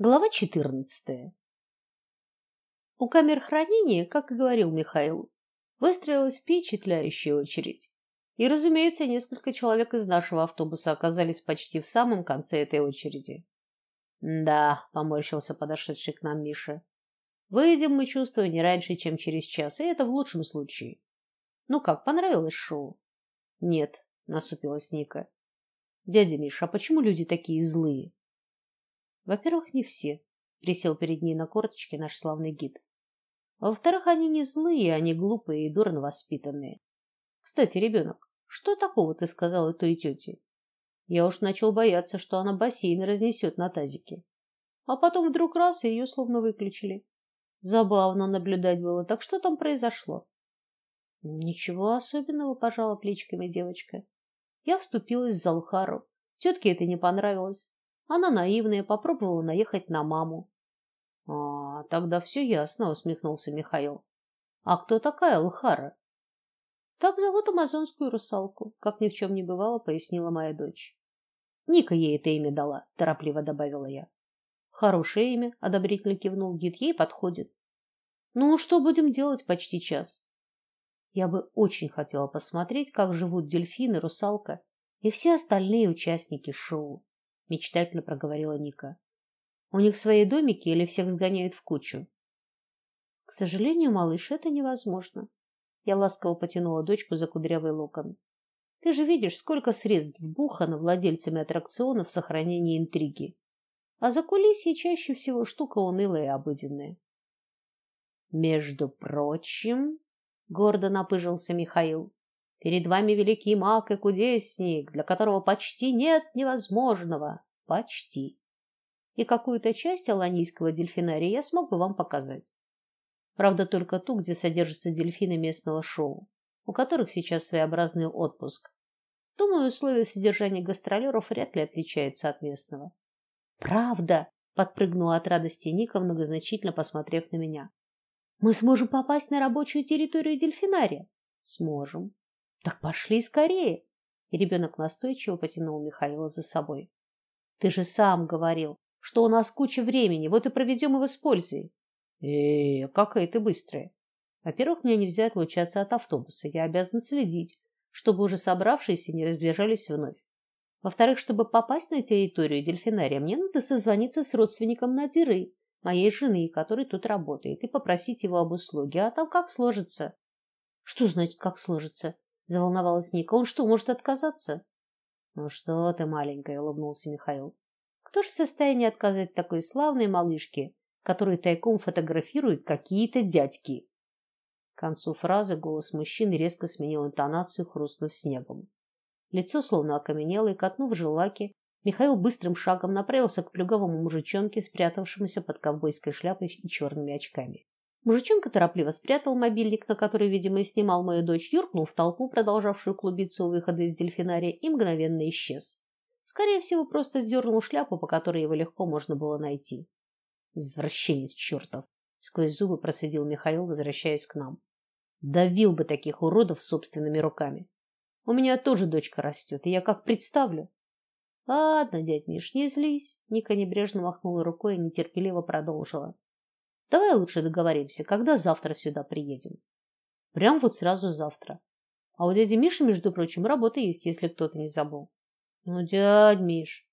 Глава 14. У камер хранения, как и говорил Михаил, выстроилась впечатляющая очередь. И, разумеется, несколько человек из нашего автобуса оказались почти в самом конце этой очереди. Да, поморщился подошедший к нам Миша. Выйдем мы, чувствую, не раньше, чем через час, и это в лучшем случае. Ну как, понравилось шоу? Нет, насупилась Ника. Дядя Миша, а почему люди такие злые? Во-первых, не все, присел перед ней на корточки наш славный гид. Во-вторых, они не злые, они глупые и дурно воспитанные. Кстати, ребенок, что такого ты сказал той тете? Я уж начал бояться, что она бассейн разнесет на тазике. А потом вдруг раз и ее словно выключили. Забавно наблюдать было. Так что там произошло? Ничего особенного, пожала плечиками девочка. Я вступилась за Алхару. Тетке это не понравилось. Она наивная, попробовала наехать на маму. А, тогда все ясно, усмехнулся Михаил. А кто такая Алхара? Так зовут амазонскую русалку, как ни в чем не бывало, пояснила моя дочь. Ника ей это имя дала, торопливо добавила я. Хорошее имя, одобрительно кивнул гид, ей подходит. Ну, что будем делать почти час? Я бы очень хотела посмотреть, как живут дельфины, русалка и все остальные участники шоу мечтательно проговорила Ника. У них свои домики или всех сгоняют в кучу? К сожалению, малыш, это невозможно. Я ласково потянула дочку за кудрявый локон. Ты же видишь, сколько средств вбухано владельцами аттракционов в сохранение интриги. А за кулисье чаще всего штука унылая и обыденная. Между прочим, гордо напыжился Михаил. Перед вами великий маг и кудесник, для которого почти нет невозможного. Почти. И какую-то часть аланийского дельфинария я смог бы вам показать. Правда, только ту, где содержатся дельфины местного шоу, у которых сейчас своеобразный отпуск. Думаю, условия содержания гастролеров вряд ли отличаются от местного. Правда, подпрыгнула от радости Ника, многозначительно посмотрев на меня. Мы сможем попасть на рабочую территорию дельфинария. Сможем. Так пошли скорее. И ребенок настойчиво потянул Михаила за собой. Ты же сам говорил, что у нас куча времени, вот и проведем его с пользой. Э, какая ты быстрая. Во-первых, мне нельзя отлучаться от автобуса. Я обязан следить, чтобы уже собравшиеся не разбежались вновь. Во-вторых, чтобы попасть на территорию дельфинария, мне надо созвониться с родственником Надиры, моей жены, который тут работает, и попросить его об услуге, а там как сложится. Что значит как сложится? Заволновалась Ника. Он что, может отказаться? Ну что ты, маленькая, улыбнулся Михаил. Кто же в состоянии отказать такой славной малышке, которую тайком фотографируют какие-то дядьки? К концу фразы голос мужчины резко сменил интонацию, хрустнув снегом. Лицо словно окаменело, и катнув желваки, Михаил быстрым шагом направился к плюгавому мужичонке, спрятавшемуся под ковбойской шляпой и черными очками. Мужичонка торопливо спрятал мобильник, на который, видимо, и снимал мою дочь, юркнул в толпу, продолжавшую клубиться у выхода из дельфинария, и мгновенно исчез. Скорее всего, просто сдернул шляпу, по которой его легко можно было найти. Извращенец чертов! сквозь зубы процедил Михаил, возвращаясь к нам. Давил бы таких уродов собственными руками. У меня тоже дочка растет, и я как представлю. Ладно, дядь Миш, не злись, Ника небрежно махнула рукой и нетерпеливо продолжила. Давай лучше договоримся, когда завтра сюда приедем. Прям вот сразу завтра. А у дяди Миши, между прочим, работа есть, если кто-то не забыл. Ну, дядь Миш.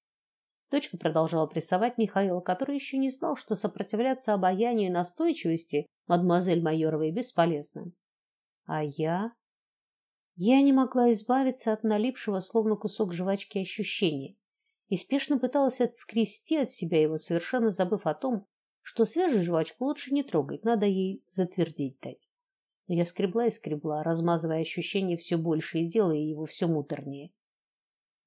Дочка продолжала прессовать Михаила, который еще не знал, что сопротивляться обаянию и настойчивости мадемуазель Майоровой бесполезно. А я я не могла избавиться от налипшего словно кусок жвачки ощущения и спешно пыталась отскрести от себя его, совершенно забыв о том, что свежую жвачку лучше не трогать, надо ей затвердеть дать. Но я скребла и скребла, размазывая ощущение все больше и делая его все муторнее.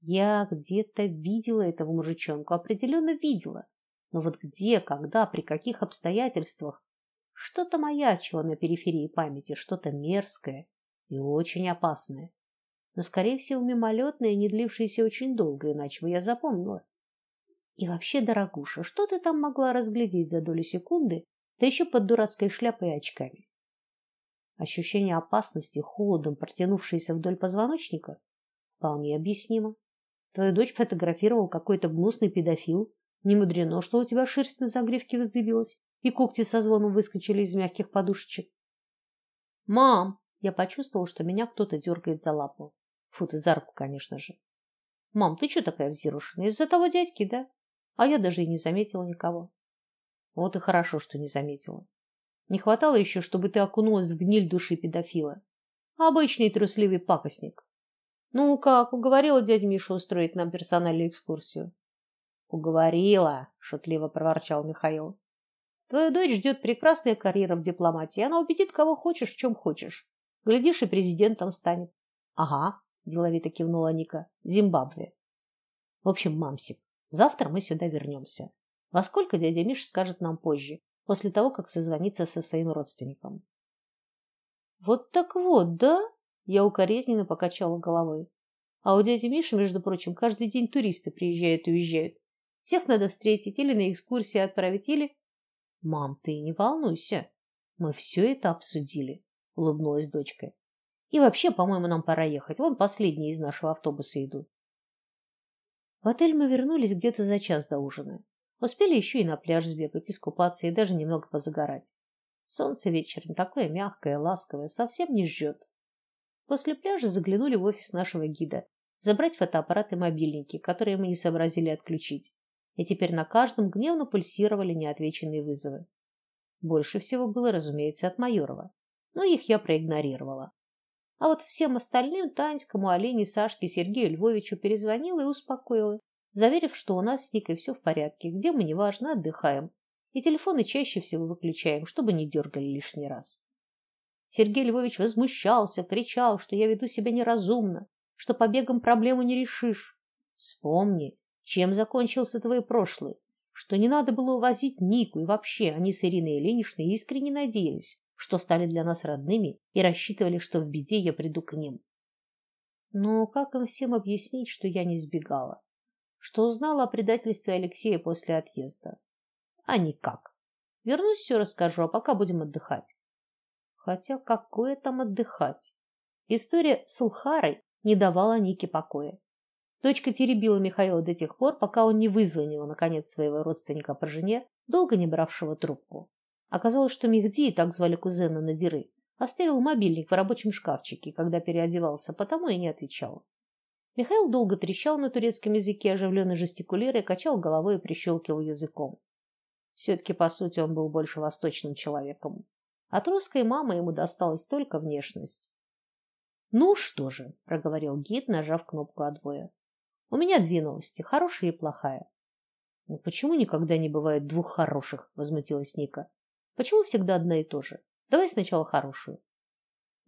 Я где-то видела этого мужичонку, определенно видела. Но вот где, когда, при каких обстоятельствах? Что-то маячило на периферии памяти, что-то мерзкое и очень опасное. Но, скорее всего, мимолетное, не длившееся очень долго, иначе бы я запомнила. И вообще, дорогуша, что ты там могла разглядеть за долю секунды, да еще под дурацкой шляпой и очками? Ощущение опасности холодом, протянувшееся вдоль позвоночника, вполне объяснимо. Твою дочь фотографировал какой-то гнусный педофил, Не мудрено, что у тебя шерсть на загривке вздыбилась и когти со звоном выскочили из мягких подушечек. Мам, я почувствовала, что меня кто-то дергает за лапу. Фу, ты за руку, конечно же. Мам, ты что такая взъерошенная? Из-за того дядьки, да? А я даже и не заметила никого. Вот и хорошо, что не заметила. Не хватало еще, чтобы ты окунулась в гниль души педофила. Обычный трусливый пакостник. Ну как, уговорила дядю Мишу устроить нам персональную экскурсию? Уговорила, шутливо проворчал Михаил. Твою дочь ждет прекрасная карьера в дипломатии. Она убедит кого хочешь, в чем хочешь. Глядишь, и президентом станет. Ага, деловито кивнула Ника. Зимбабве. В общем, мамсик, завтра мы сюда вернемся. Во сколько дядя Миша скажет нам позже, после того, как созвонится со своим родственником. Вот так вот, да? Я укоризненно покачала головой. А у дяди Миши, между прочим, каждый день туристы приезжают и уезжают. Всех надо встретить или на экскурсии отправить, или Мам, ты не волнуйся. Мы все это обсудили, улыбнулась дочка. И вообще, по-моему, нам пора ехать. Вон последние из нашего автобуса идут. В отель мы вернулись где-то за час до ужина. Успели еще и на пляж сбегать, искупаться и даже немного позагорать. Солнце вечером такое мягкое, ласковое, совсем не жжет. После пляжа заглянули в офис нашего гида, забрать фотоаппараты и мобильники, которые мы не сообразили отключить и теперь на каждом гневно пульсировали неотвеченные вызовы. Больше всего было, разумеется, от Майорова, но их я проигнорировала. А вот всем остальным Таньскому, Олене, Сашке, Сергею Львовичу перезвонила и успокоила, заверив, что у нас с Никой все в порядке, где мы неважно отдыхаем, и телефоны чаще всего выключаем, чтобы не дергали лишний раз. Сергей Львович возмущался, кричал, что я веду себя неразумно, что побегом проблему не решишь. Вспомни, чем закончился твой прошлый? Что не надо было увозить Нику и вообще они с Ириной Ильиничной искренне надеялись, что стали для нас родными и рассчитывали, что в беде я приду к ним. Но как им всем объяснить, что я не сбегала? Что узнала о предательстве Алексея после отъезда? А никак. Вернусь, все расскажу, а пока будем отдыхать. Хотя какое там отдыхать? История с Улхарой не давала Нике покоя. Дочка теребила Михаила до тех пор, пока он не вызвонил наконец своего родственника по жене, долго не бравшего трубку. Оказалось, что Мехди, так звали кузена Надиры, оставил мобильник в рабочем шкафчике, когда переодевался, потому и не отвечал. Михаил долго трещал на турецком языке, оживленно жестикулируя, качал головой и прищелкивал языком. все таки по сути он был больше восточным человеком. От русской мамы ему досталась только внешность. Ну что же, проговорил гид, нажав кнопку отбоя. У меня две новости, хорошая и плохая. Ну почему никогда не бывает двух хороших, возмутилась Ника. Почему всегда одна и то же? Давай сначала хорошую.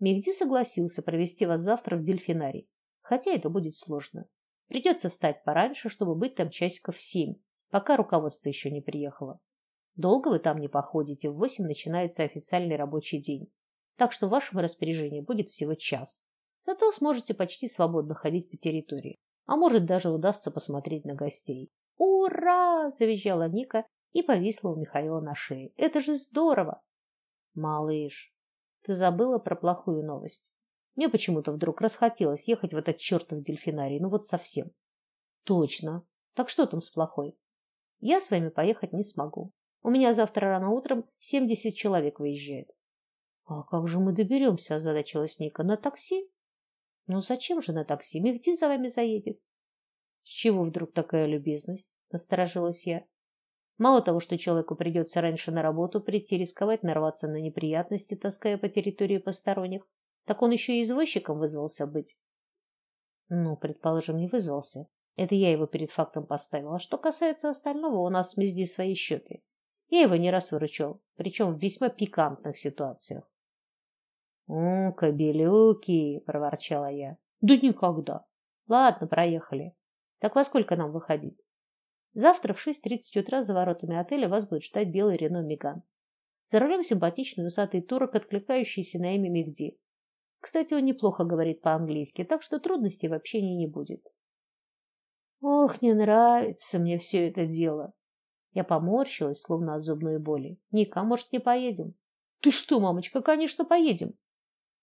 Мехди согласился провести вас завтра в дельфинарий, хотя это будет сложно. Придется встать пораньше, чтобы быть там часиков в семь, пока руководство еще не приехало. Долго вы там не походите, в восемь начинается официальный рабочий день. Так что в вашем распоряжении будет всего час. Зато сможете почти свободно ходить по территории а может даже удастся посмотреть на гостей. Ура! завизжала Ника и повисла у Михаила на шее. Это же здорово. Малыш, ты забыла про плохую новость. Мне почему-то вдруг расхотелось ехать в этот чертов дельфинарий, ну вот совсем. Точно. Так что там с плохой? Я с вами поехать не смогу. У меня завтра рано утром семьдесят человек выезжает. А как же мы доберемся? озадачилась Ника. На такси? Ну зачем же на такси? Мехди за вами заедет. С чего вдруг такая любезность? Насторожилась я. Мало того, что человеку придется раньше на работу прийти, рисковать нарваться на неприятности, таская по территории посторонних, так он еще и извозчиком вызвался быть. Ну, предположим, не вызвался. Это я его перед фактом поставила. А что касается остального, у нас с Мезди свои счеты. Я его не раз выручал, причем в весьма пикантных ситуациях. «О, кобелюки!» – проворчала я. «Да никогда!» «Ладно, проехали. Так во сколько нам выходить?» «Завтра в шесть тридцать утра за воротами отеля вас будет ждать белый Рено Меган. За рулем симпатичный усатый турок, откликающийся на имя Мехди. Кстати, он неплохо говорит по-английски, так что трудностей в общении не будет». «Ох, не нравится мне все это дело!» Я поморщилась, словно от зубной боли. «Ника, может, не поедем?» «Ты что, мамочка, конечно, поедем!»